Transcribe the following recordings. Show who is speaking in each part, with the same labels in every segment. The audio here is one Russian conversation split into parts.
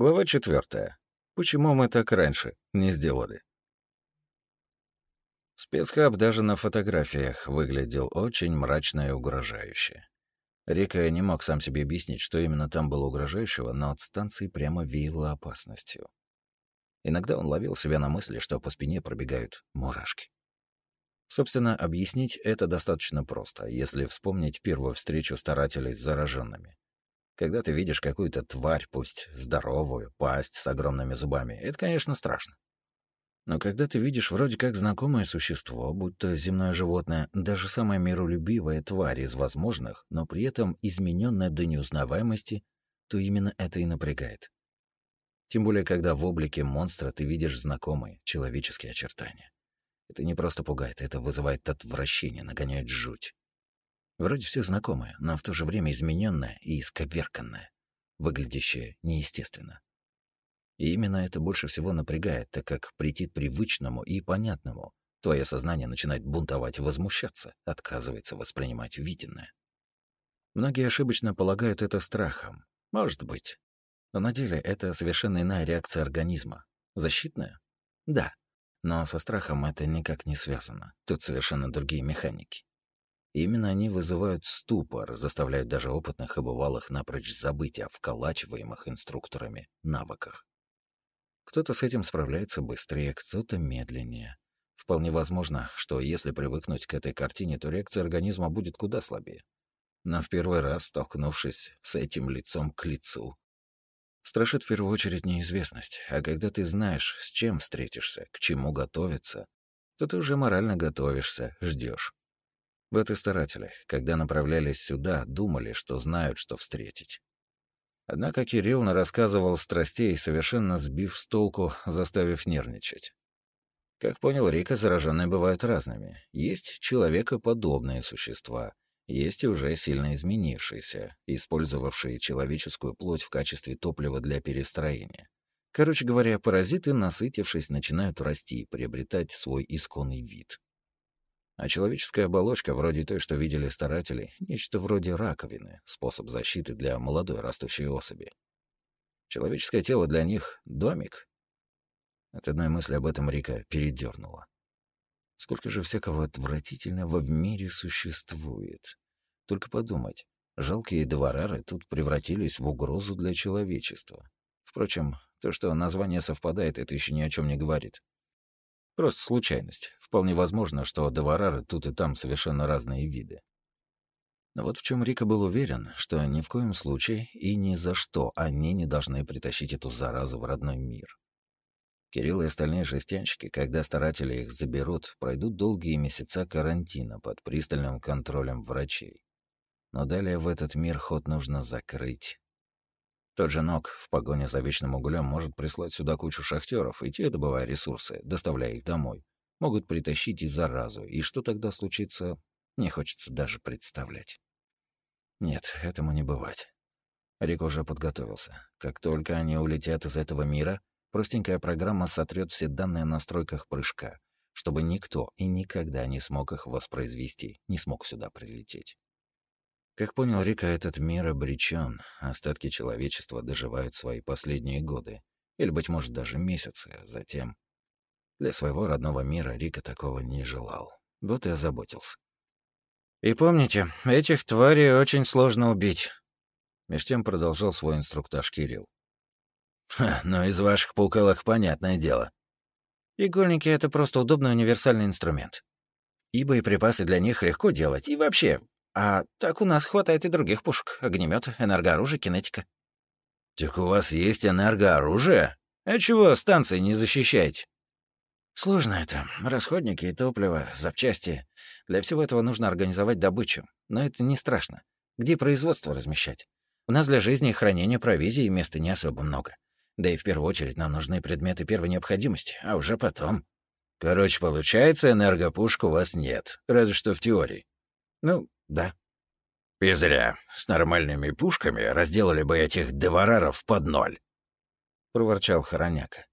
Speaker 1: Глава четвертая. Почему мы так раньше не сделали? Спецхаб даже на фотографиях выглядел очень мрачно и угрожающе. Рика не мог сам себе объяснить, что именно там было угрожающего, но от станции прямо веяло опасностью. Иногда он ловил себя на мысли, что по спине пробегают мурашки. Собственно, объяснить это достаточно просто, если вспомнить первую встречу старателей с зараженными. Когда ты видишь какую-то тварь, пусть здоровую, пасть с огромными зубами, это, конечно, страшно. Но когда ты видишь вроде как знакомое существо, будь то земное животное, даже самая миролюбивая тварь из возможных, но при этом измененная до неузнаваемости, то именно это и напрягает. Тем более, когда в облике монстра ты видишь знакомые человеческие очертания. Это не просто пугает, это вызывает отвращение, нагоняет жуть. Вроде все знакомое, но в то же время измененное и исковерканное, выглядящее неестественно. И именно это больше всего напрягает, так как претит привычному и понятному. Твое сознание начинает бунтовать и возмущаться, отказывается воспринимать увиденное. Многие ошибочно полагают это страхом. Может быть. Но на деле это совершенно иная реакция организма. Защитная? Да. Но со страхом это никак не связано. Тут совершенно другие механики. Именно они вызывают ступор, заставляют даже опытных и бывалых напрочь забыть о вколачиваемых инструкторами навыках. Кто-то с этим справляется быстрее, кто-то медленнее. Вполне возможно, что если привыкнуть к этой картине, то реакция организма будет куда слабее. Но в первый раз, столкнувшись с этим лицом к лицу, страшит в первую очередь неизвестность. А когда ты знаешь, с чем встретишься, к чему готовиться, то ты уже морально готовишься, ждешь. Вот и старатели, когда направлялись сюда, думали, что знают, что встретить. Однако Кирилл рассказывал страстей, совершенно сбив с толку, заставив нервничать. Как понял Рика, зараженные бывают разными. Есть человекоподобные существа, есть и уже сильно изменившиеся, использовавшие человеческую плоть в качестве топлива для перестроения. Короче говоря, паразиты, насытившись, начинают расти и приобретать свой исконный вид. А человеческая оболочка, вроде той, что видели старатели, нечто вроде раковины, способ защиты для молодой растущей особи. Человеческое тело для них — домик. От одной мысли об этом Рика передернула. Сколько же всякого отвратительного в мире существует. Только подумать, жалкие дворары тут превратились в угрозу для человечества. Впрочем, то, что название совпадает, это еще ни о чем не говорит. Просто случайность. Вполне возможно, что доварары тут и там совершенно разные виды. Но вот в чем Рика был уверен, что ни в коем случае и ни за что они не должны притащить эту заразу в родной мир. Кирилл и остальные жестянщики, когда старатели их заберут, пройдут долгие месяца карантина под пристальным контролем врачей. Но далее в этот мир ход нужно закрыть. Тот же Нок в погоне за вечным углем может прислать сюда кучу шахтеров, и те, добывая ресурсы, доставляя их домой, могут притащить и заразу, и что тогда случится, не хочется даже представлять. Нет, этому не бывать. Рик уже подготовился. Как только они улетят из этого мира, простенькая программа сотрет все данные о настройках прыжка, чтобы никто и никогда не смог их воспроизвести, не смог сюда прилететь. Как понял Рика, этот мир обречен. Остатки человечества доживают свои последние годы. Или, быть может, даже месяцы. Затем... Для своего родного мира Рика такого не желал. Вот и озаботился. «И помните, этих тварей очень сложно убить», — меж тем продолжал свой инструктаж Кирилл. «Ха, но из ваших паукалок понятное дело. Игольники — это просто удобный универсальный инструмент. И боеприпасы для них легко делать, и вообще, а так у нас хватает и других пушек. Огнемет, энергооружие, кинетика. Так у вас есть энергооружие? А чего станции не защищаете? Сложно это. Расходники, топливо, запчасти. Для всего этого нужно организовать добычу. Но это не страшно. Где производство размещать? У нас для жизни и хранения провизии места не особо много. Да и в первую очередь нам нужны предметы первой необходимости, а уже потом. Короче, получается, энергопушек у вас нет, разве что в теории. Ну, да. И зря. С нормальными пушками разделали бы этих девараров под ноль. Проворчал Хороняка.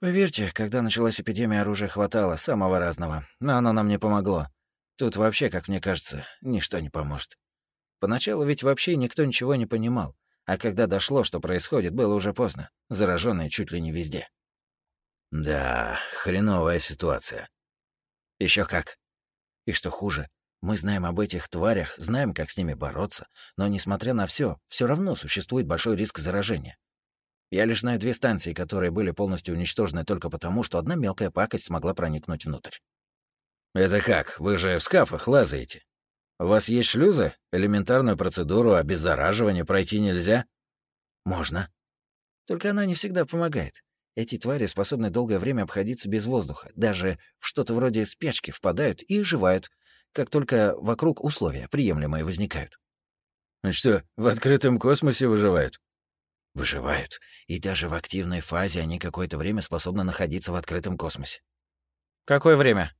Speaker 1: Поверьте, когда началась эпидемия, оружия хватало, самого разного. Но оно нам не помогло. Тут вообще, как мне кажется, ничто не поможет. Поначалу ведь вообще никто ничего не понимал.
Speaker 2: А когда дошло, что происходит, было уже поздно. Зараженные чуть ли не везде.
Speaker 1: Да, хреновая ситуация.
Speaker 2: Еще как. И что хуже, мы знаем об этих тварях, знаем, как с ними бороться, но, несмотря на все, все равно существует большой риск заражения. Я лишь знаю две станции, которые были полностью уничтожены только потому, что одна мелкая пакость смогла проникнуть внутрь.
Speaker 1: Это как? Вы же в скафах лазаете. У вас есть шлюзы? Элементарную процедуру обеззараживания пройти нельзя?
Speaker 2: Можно. Только она не всегда помогает. Эти твари способны долгое время обходиться без воздуха, даже в что-то вроде спячки впадают и оживают, как только вокруг условия приемлемые возникают.
Speaker 1: А что, в открытом космосе выживают?
Speaker 2: Выживают, и даже в активной фазе они какое-то время способны находиться в открытом космосе.
Speaker 3: Какое время?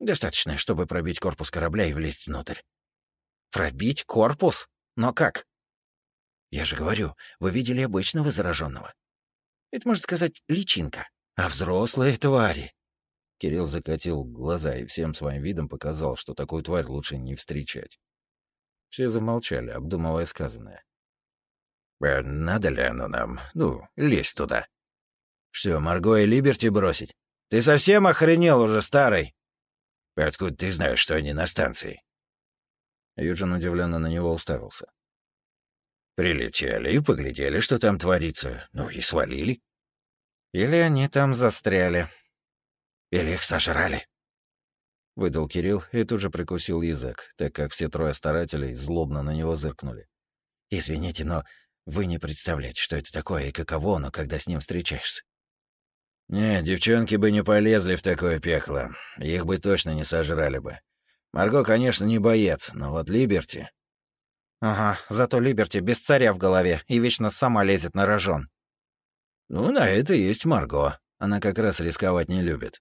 Speaker 2: Достаточно, чтобы пробить корпус корабля и влезть внутрь.
Speaker 3: Пробить корпус? Но как?
Speaker 2: Я же говорю, вы видели обычного зараженного. Это, можно сказать, личинка. А взрослые твари.
Speaker 1: Кирилл закатил глаза и всем своим видом показал, что такую тварь лучше не встречать. Все замолчали, обдумывая сказанное.
Speaker 2: «А надо ли оно нам? Ну, лезть туда?»
Speaker 1: «Что, Марго и Либерти бросить? Ты совсем охренел уже, старый?»
Speaker 2: «Откуда ты знаешь, что они на станции?»
Speaker 1: Юджин удивленно на него уставился.
Speaker 2: «Прилетели и поглядели, что там творится, ну и свалили».
Speaker 3: «Или они там застряли.
Speaker 2: Или их сожрали».
Speaker 1: Выдал Кирилл и тут же прикусил язык, так как все трое старателей злобно на него зыркнули.
Speaker 2: «Извините, но вы не представляете, что это такое и каково оно, когда с ним встречаешься.
Speaker 1: Не, девчонки бы не полезли в такое пекло. Их бы точно не сожрали бы. Марго, конечно, не боец, но вот Либерти...
Speaker 3: Ага, зато Либерти без царя в голове и вечно сама лезет на рожон.
Speaker 1: Ну, на это есть Марго. Она как раз рисковать не любит.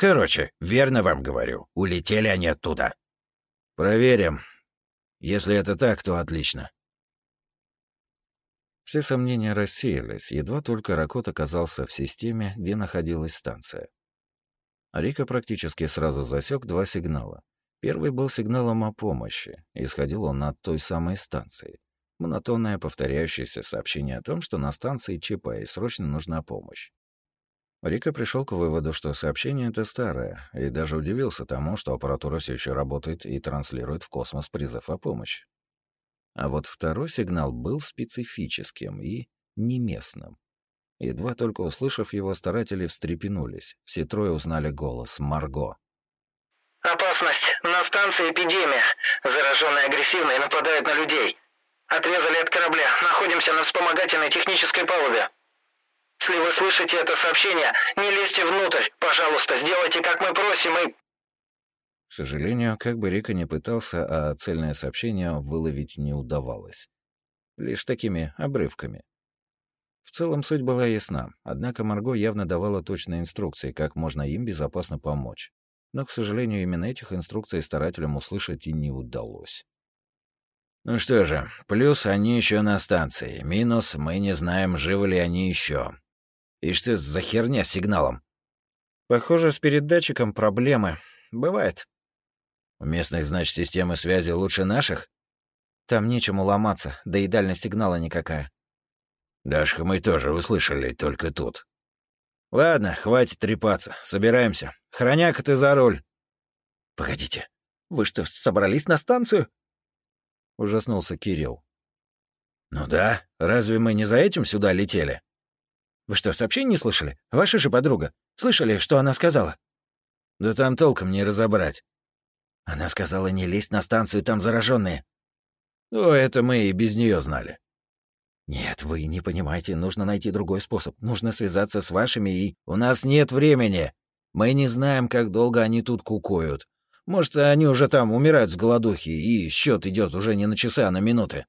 Speaker 2: Короче, верно вам говорю, улетели они оттуда.
Speaker 1: Проверим. Если это так, то отлично. Все сомнения рассеялись, едва только Ракот оказался в системе, где находилась станция. Рика практически сразу засек два сигнала. Первый был сигналом о помощи, исходил он от той самой станции. Монотонное повторяющееся сообщение о том, что на станции ЧП и срочно нужна помощь. Рика пришел к выводу, что сообщение это старое, и даже удивился тому, что аппаратура все еще работает и транслирует в космос призыв о помощи. А вот второй сигнал был специфическим и неместным. Едва только услышав его, старатели встрепенулись. Все трое узнали голос Марго.
Speaker 4: «Опасность! На станции эпидемия! Зараженные агрессивные нападают на людей! Отрезали от корабля! Находимся на вспомогательной технической палубе!» «Если вы слышите это сообщение, не лезьте внутрь! Пожалуйста, сделайте, как мы просим, и...»
Speaker 1: К сожалению, как бы Рика не пытался, а цельное сообщение выловить не удавалось. Лишь такими обрывками. В целом суть была ясна, однако Марго явно давала точные инструкции, как можно им безопасно помочь. Но, к сожалению, именно этих инструкций старателям услышать и не удалось.
Speaker 2: Ну что же, плюс они еще на станции, минус мы не знаем, живы ли они еще. И что за херня с сигналом?
Speaker 3: Похоже, с передатчиком проблемы. Бывает.
Speaker 2: У местных, значит, системы связи лучше наших?
Speaker 3: Там нечему ломаться, да и дальность сигнала никакая.
Speaker 2: Дашка мы тоже услышали, только тут. Ладно, хватит трепаться, собираемся. Хроняка ты за руль.
Speaker 3: Погодите, вы что, собрались на станцию?
Speaker 1: Ужаснулся Кирилл.
Speaker 2: Ну да, разве мы не за этим сюда летели?
Speaker 3: Вы что, сообщение не слышали? Ваша же подруга. Слышали, что она сказала?
Speaker 2: Да там толком не разобрать.
Speaker 3: Она сказала не лезть на станцию, там зараженные.
Speaker 2: Ну, это мы и без нее знали.
Speaker 3: Нет, вы не понимаете, нужно найти другой способ. Нужно связаться с вашими и...
Speaker 2: У нас нет времени. Мы не знаем, как долго они тут кукуют. Может, они уже там умирают с голодухи, и счет идет уже не на часы, а на минуты.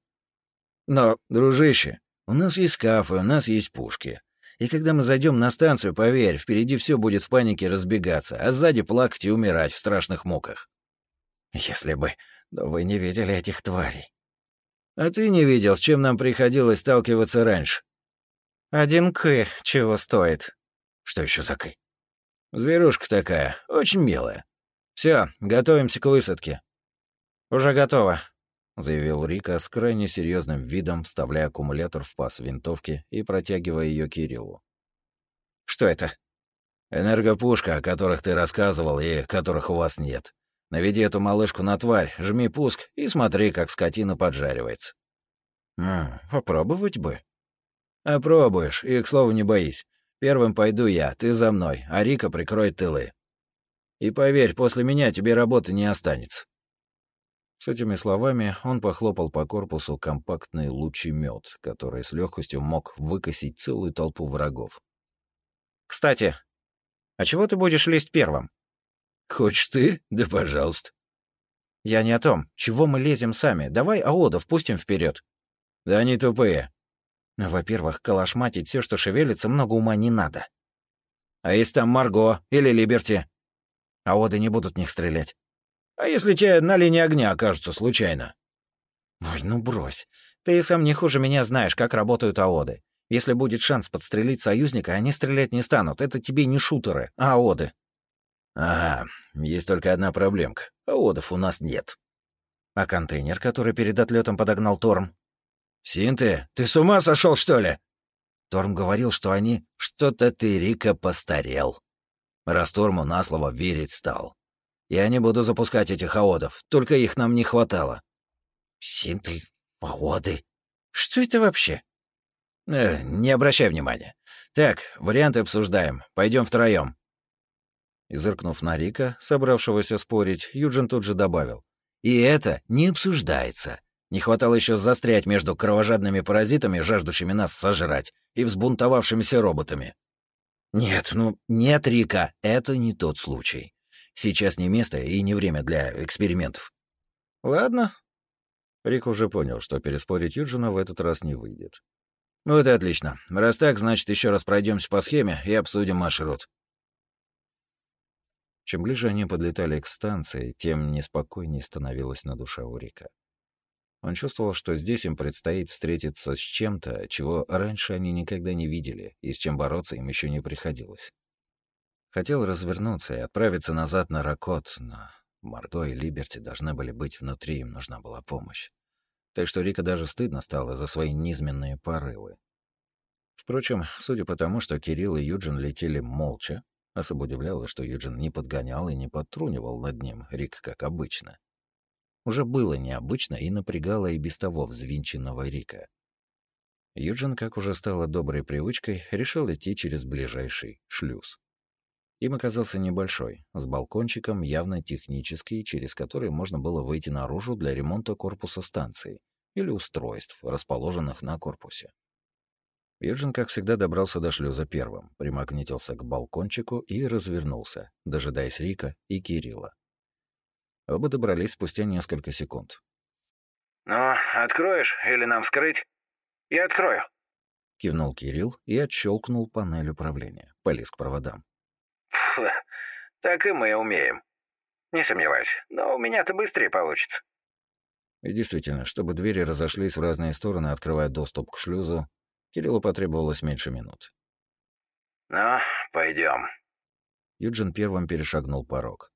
Speaker 2: Но, дружище, у нас есть скафы, у нас есть пушки. И когда мы зайдем на станцию, поверь, впереди все будет в панике разбегаться, а сзади плакать и умирать в страшных муках.
Speaker 3: Если бы... Но вы не видели этих тварей.
Speaker 2: А ты не видел, с чем нам приходилось сталкиваться раньше?
Speaker 3: Один К чего стоит.
Speaker 2: Что еще за К?
Speaker 1: Зверушка такая, очень милая. Все, готовимся к высадке.
Speaker 3: Уже готово.
Speaker 1: — заявил Рика с крайне серьезным видом, вставляя аккумулятор в паз винтовки и протягивая ее Кириллу.
Speaker 2: «Что это?»
Speaker 1: «Энергопушка, о которых ты рассказывал и которых у вас нет. Наведи эту малышку на тварь, жми пуск и смотри, как скотина поджаривается».
Speaker 2: «М, «Попробовать бы».
Speaker 1: «Опробуешь, и, к слову, не боись. Первым пойду я, ты за мной, а Рика прикроет тылы. И поверь, после меня тебе работы не останется». С этими словами он похлопал по корпусу компактный лучемет, который с легкостью мог выкосить целую толпу врагов.
Speaker 2: «Кстати, а чего ты будешь лезть первым?»
Speaker 1: «Хочешь ты? Да пожалуйста».
Speaker 2: «Я не о том. Чего мы лезем сами? Давай Аода впустим вперед.
Speaker 1: «Да они тупые».
Speaker 2: «Во-первых, калашматить все, что шевелится, много ума не надо».
Speaker 1: «А если там Марго или Либерти?»
Speaker 2: «Аоды не будут в них стрелять».
Speaker 1: А если те на линии огня окажутся случайно?
Speaker 2: Ой, ну брось. Ты и сам не хуже меня знаешь, как работают аоды. Если будет шанс подстрелить союзника, они стрелять не станут. Это тебе не шутеры, а аоды.
Speaker 1: Ага, есть только одна проблемка. Аодов у нас нет.
Speaker 2: А контейнер, который перед отлетом подогнал Торм?
Speaker 1: Синты, ты с ума сошел, что ли?
Speaker 2: Торм говорил, что они...
Speaker 1: Что-то ты, Рика, постарел. Раз Торму на слово верить стал. Я не буду запускать этих аодов, только их нам не хватало.
Speaker 2: Синты, аоды. Что это вообще?
Speaker 1: Э, не обращай внимания. Так, варианты обсуждаем. Пойдем втроем. И на Рика, собравшегося спорить, Юджин тут же добавил. И это не обсуждается. Не хватало еще застрять между кровожадными паразитами, жаждущими нас сожрать, и взбунтовавшимися роботами. Нет, ну, нет, Рика, это не тот случай. Сейчас не место и не время для экспериментов.
Speaker 2: Ладно.
Speaker 1: Рик уже понял, что переспорить Юджина в этот раз не выйдет. Ну это отлично. Раз так, значит, еще раз пройдемся по схеме и обсудим маршрут. Чем ближе они подлетали к станции, тем неспокойнее становилось на душе у Рика. Он чувствовал, что здесь им предстоит встретиться с чем-то, чего раньше они никогда не видели, и с чем бороться им еще не приходилось. Хотел развернуться и отправиться назад на Ракот, но Марго и Либерти должны были быть внутри, им нужна была помощь. Так что Рика даже стыдно стало за свои низменные порывы. Впрочем, судя по тому, что Кирилл и Юджин летели молча, особо удивляло, что Юджин не подгонял и не подтрунивал над ним, Рик как обычно. Уже было необычно и напрягало и без того взвинченного Рика. Юджин, как уже стало доброй привычкой, решил идти через ближайший шлюз. Им оказался небольшой, с балкончиком, явно технический, через который можно было выйти наружу для ремонта корпуса станции или устройств, расположенных на корпусе. Юджин, как всегда, добрался до шлюза первым, примагнитился к балкончику и развернулся, дожидаясь Рика и Кирилла. Оба добрались спустя несколько секунд.
Speaker 4: «Ну, откроешь или нам вскрыть?» «Я открою», —
Speaker 1: кивнул Кирилл и отщелкнул панель управления, полез к проводам.
Speaker 4: Так и мы умеем. Не сомневаюсь, но у меня-то быстрее получится.
Speaker 1: И действительно, чтобы двери разошлись в разные стороны, открывая доступ к шлюзу, Кириллу потребовалось меньше минут.
Speaker 4: «Ну, пойдем.
Speaker 1: Юджин первым перешагнул порог.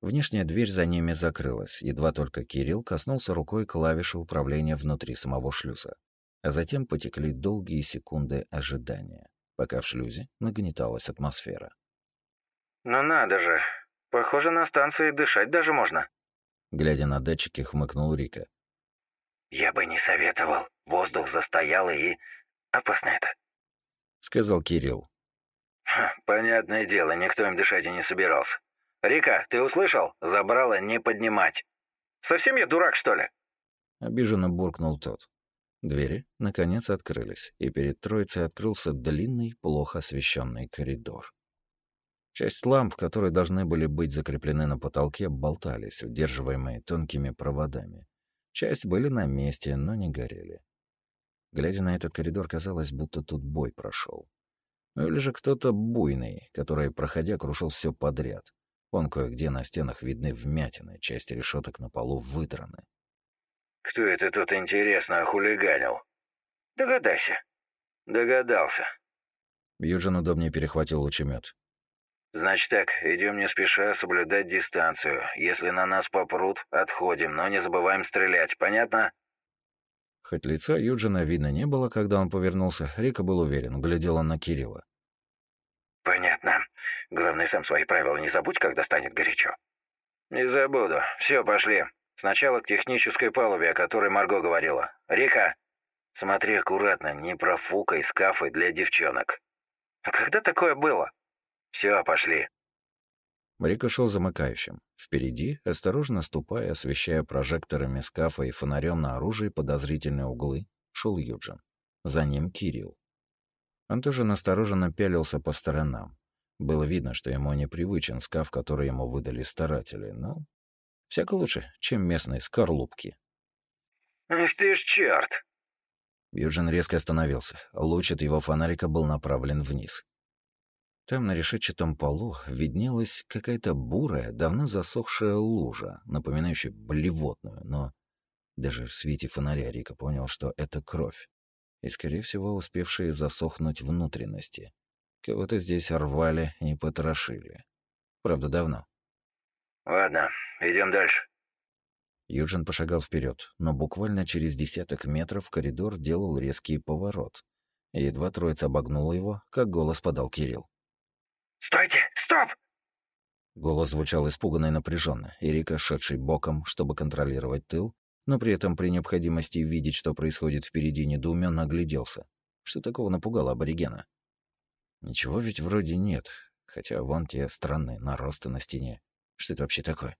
Speaker 1: Внешняя дверь за ними закрылась, едва только Кирилл коснулся рукой клавиши управления внутри самого шлюза. А затем потекли долгие секунды ожидания, пока в шлюзе нагнеталась атмосфера.
Speaker 4: «Ну надо же. Похоже, на станции дышать даже можно».
Speaker 1: Глядя на датчики, хмыкнул Рика.
Speaker 4: «Я бы не советовал. Воздух застоялый и... опасно это», —
Speaker 1: сказал Кирилл.
Speaker 4: «Понятное дело, никто им дышать и не собирался. Рика, ты услышал? Забрало не поднимать. Совсем я дурак, что ли?»
Speaker 1: Обиженно буркнул тот. Двери, наконец, открылись, и перед троицей открылся длинный, плохо освещенный коридор. Часть ламп, которые должны были быть закреплены на потолке, болтались, удерживаемые тонкими проводами. Часть были на месте, но не горели. Глядя на этот коридор, казалось, будто тут бой прошел. Ну или же кто-то буйный, который, проходя, крушил все подряд. Вон кое-где на стенах видны вмятины, часть решеток на полу выдраны.
Speaker 4: «Кто это тут, интересно, хулиганил?» «Догадайся». «Догадался».
Speaker 1: Юджин удобнее перехватил лучемет.
Speaker 5: Значит так, идем не спеша, соблюдать дистанцию. Если на нас попрут, отходим, но не забываем стрелять, понятно?
Speaker 1: Хоть лица Юджина видно не было, когда он повернулся, Рика был уверен, глядел он на Кирилла.
Speaker 5: «Понятно. Главное, сам свои правила не забудь, когда станет горячо». «Не забуду. Все, пошли. Сначала к технической палубе, о которой Марго говорила. Рика, смотри аккуратно, не профукай скафы для девчонок». «А когда такое было?» Все, пошли.
Speaker 1: Рика шел замыкающим. Впереди, осторожно ступая, освещая прожекторами скафа и фонарем на оружие подозрительные углы, шел Юджин. За ним Кирилл. Он тоже настороженно пялился по сторонам. Было видно, что ему непривычен скаф, который ему выдали старатели, но всяко лучше, чем местные скорлупки.
Speaker 5: «Ах ты ж черт!
Speaker 1: Юджин резко остановился. Луч от его фонарика был направлен вниз. Там на решетчатом полу виднелась какая-то бурая, давно засохшая лужа, напоминающая блевотную, но даже в свете фонаря Рика понял, что это кровь, и, скорее всего, успевшие засохнуть внутренности. Кого-то здесь рвали и потрошили. Правда, давно.
Speaker 5: «Ладно, идем дальше».
Speaker 1: Юджин пошагал вперед, но буквально через десяток метров коридор делал резкий поворот. Едва троица обогнула его, как голос подал Кирилл.
Speaker 5: «Стойте! Стоп!»
Speaker 1: Голос звучал испуганно и напряженно, и Рика, шедший боком, чтобы контролировать тыл, но при этом при необходимости видеть, что происходит впереди, недоуменно огляделся. Что такого напугало аборигена? Ничего ведь вроде нет, хотя вон те странные наросты на стене. Что это вообще такое?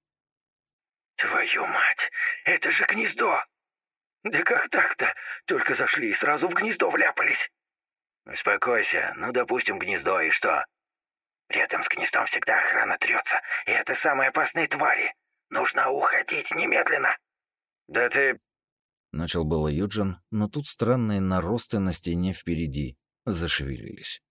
Speaker 5: «Твою мать! Это же гнездо! Да как так-то? Только зашли и сразу в гнездо вляпались!» «Успокойся. Ну, допустим, гнездо, и что?» Рядом с гнездом всегда охрана трется, и это самые опасные твари. Нужно уходить немедленно. Да ты...
Speaker 1: Начал было Юджин, но тут странные наросты на стене впереди зашевелились.